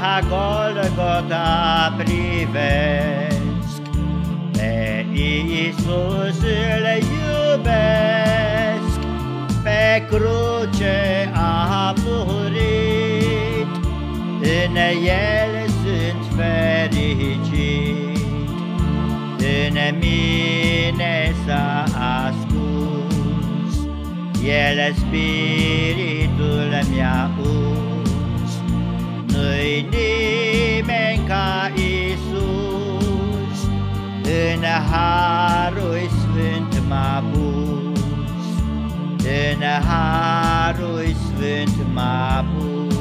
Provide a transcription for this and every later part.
La Golgota privesc, Pe Iisus îl iubesc, Pe cruce a murit, În el sunt fericit, În mine s-a ascuns, El spiritul mi-a nu-i nimeni ca Isus, În harul sfânt m-a pus, În harul sfânt m-a pus.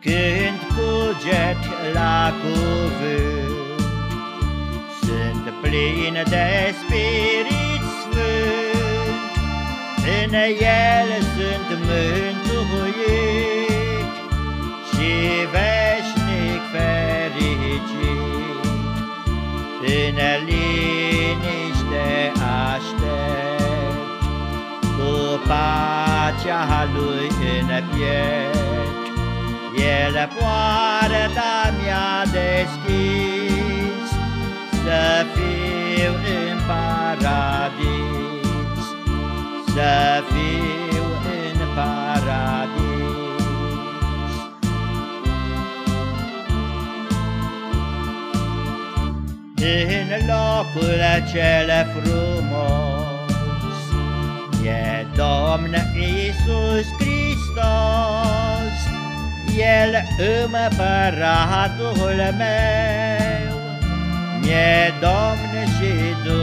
Când cuget la cuvânt, Sunt plin de spirit. sfânt, în el sunt mântuit și veșnic fericit. În liniște aștept cu pacea lui în piept. El poarta mi-a deschis să fiu în paradis să fiu în paradis. În locul cel frumos e Domn Iisus Hristos, El împăratul meu, e Domn și Dumnezeu.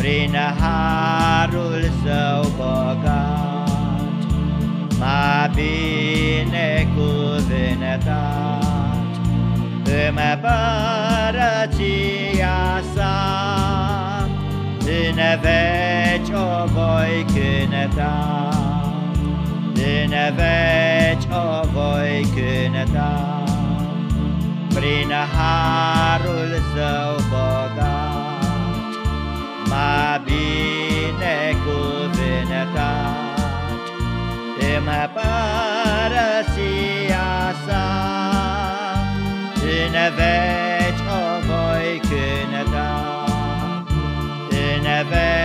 Prin harul său bogat M-a binecuvântat. Împărăția sa În veci o voi cânta. În veci o voi cânta. Prin harul mă părăsi a sa. În veci o voi cânta. În veci